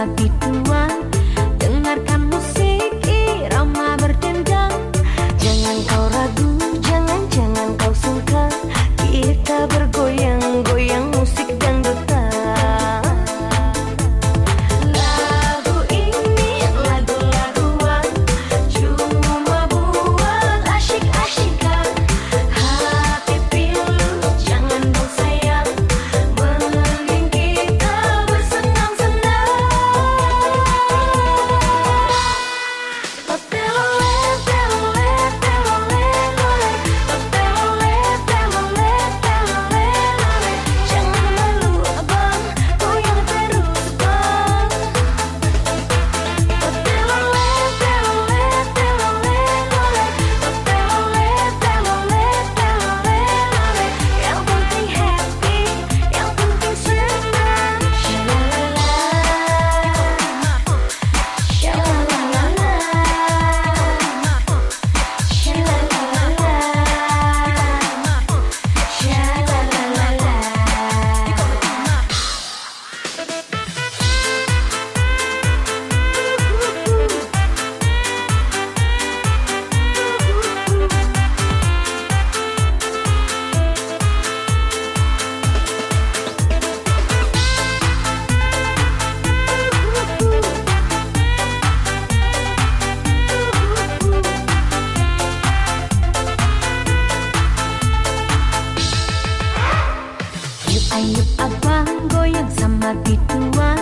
ratito. ayub abang goyang sama bituan